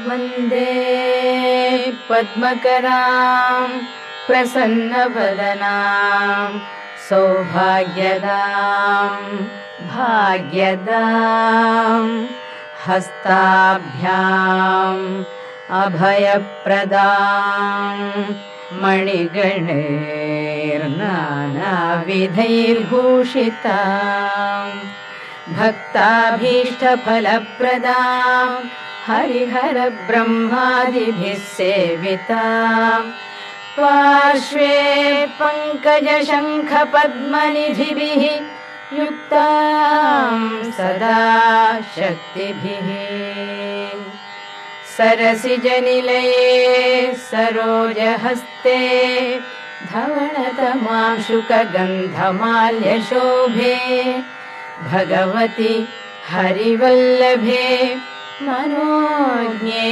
वन्दे पद्मकराम् प्रसन्नवदनाम् सौभाग्यदाम् भाग्यदाम् हस्ताभ्याम् अभयप्रदाम् मणिगणैर्नानाविधैर्भूषिता भक्ताभीष्टफलप्रदाम् हरिहर ब्रह्मादिभिः सेविता। पार्श्वे पङ्कजशङ्खपद्मनिधिभिः युक्ता सदा शक्तिभिः। सरसिजनिलये सरोजहस्ते धवणतमाशुकगन्धमाल्यशोभे भगवति हरिवल्लभे मनोज्ञे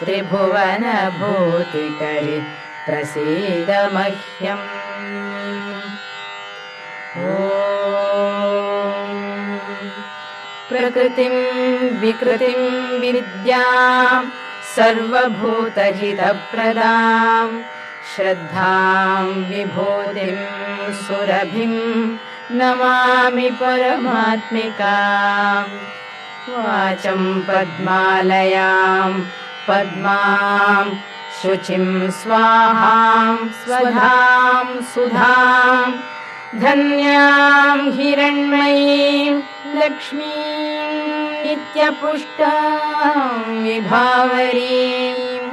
त्रिभुवनभूतिकरि प्रसीद मह्यम्। ओ प्रकृतिम् विकृतिम् विद्याम् सर्वभूतहितप्रदाम् श्रद्धाम् विभूतिम् सुरभिम् नमामि परमात्मिकाम् वाचम् पद्मालयाम् पद्माम् शुचिम् स्वाहाम् स्वधाम् सुधाम् धन्याम् हिरण्मयीम् लक्ष्मीम् नित्यपुष्टाम् विभावरीम्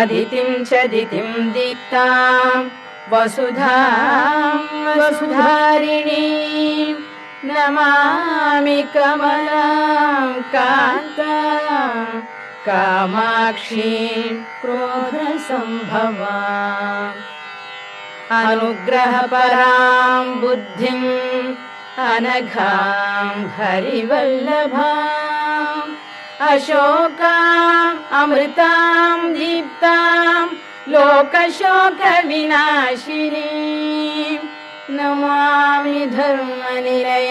अदितिम् च दितिम् दीप्ताम् वसुधाम् वसुधारिणीम् नमामि कमलाम् कान्ता कामाक्षी क्रोधसम्भवा अनुग्रहपराम् बुद्धिम् अनघाम् हरिवल्लभाम्। अशोकाम् अमृताम् दीप्ताम् लोकशोकविनाशिनी नमामि धर्मनिलया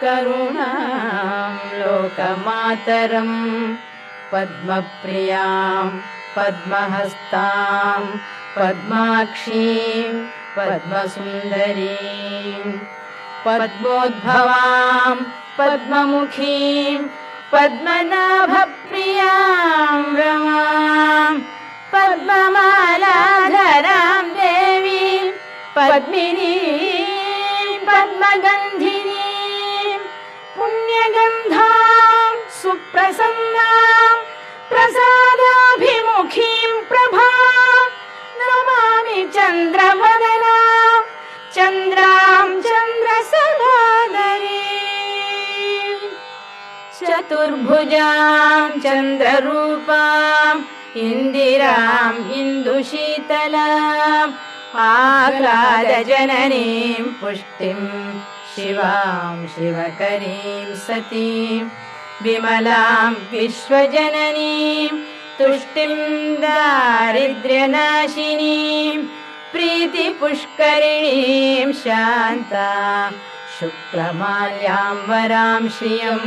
करुणाम् लोकमातरम् पद्मप्रियाम् पद्महस्ताम् पद्माक्षीम् पद्मसुन्दरीम् पद्मोद्भवाम् पद्ममुखीम् पद्मनाभप्रियाम् रमाम् पद्ममालाधराम् देवी पद्मिनी चतुर्भुजाम् चन्द्ररूपाम् इन्दिराम् इन्दुशीतलाम् आह्लादजननीम् पुष्टिम् शिवाम् शिवकरीम् सतीम् विमलाम् विश्वजननीम् तुष्टिम् दारिद्र्यनाशिनीम् प्रीतिपुष्करिणीम् शान्ता शुक्लमाल्याम् वराम् श्रियम्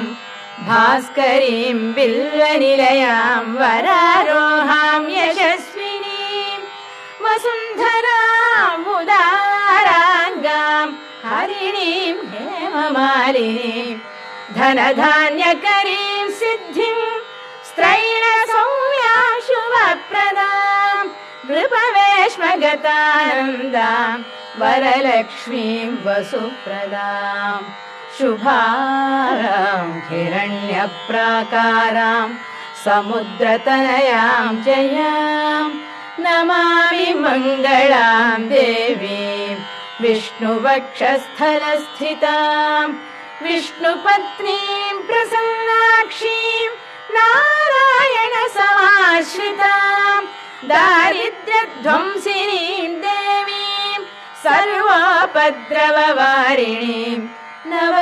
भास्करीम् बिल्वनिलयाम् वरारोहाम् यशस्विनीम् वसुन्धराम् उदाराङ्गाम् हरिणीम् हेममालिनीम् धनधान्यकरीम् सिद्धिम् स्त्रैण सौम्या शुभप्रदाम् नृपवेश्मगतानन्दाम् वरलक्ष्मीम् वसुप्रदाम् शुभाराम् हिरण्यप्राकाराम् समुद्रतनयाम् जयाम् नमामि मङ्गलाम् देवीम् विष्णुवक्षस्थलस्थिताम् विष्णुपत्नीम् प्रसन्नाक्षीम् नारायण समाश्रिताम् दारिद्र्यध्वंसिनीम् देवीम् सर्वोपद्रववारिणीम्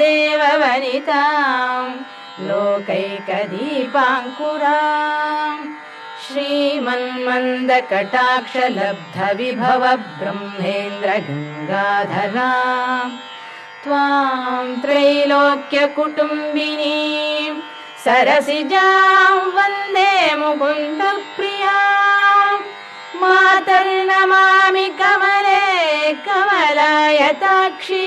वनिताम् लोकैकदीपाङ्कुरा श्रीमन्मन्दकटाक्षलब्धविभव ब्रह्मेन्द्र गङ्गाधरा त्वाम् त्रैलोक्यकुटुम्बिनी सरसिजाम् वन्दे मुकुन्दप्रिया मातर्नमामि कमले कमलायताक्षि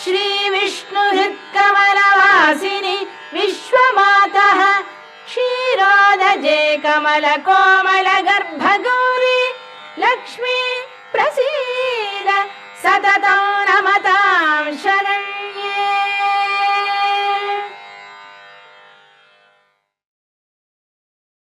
श्रीविष्णुहृत्कमलवासिनि विश्वमातः क्षीरोदजे विश्व कमल कोमल गर्भगौरी लक्ष्मी प्रसीद सततम्